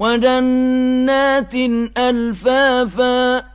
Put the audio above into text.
وَجَنَّاتٍ أَلْفَافًا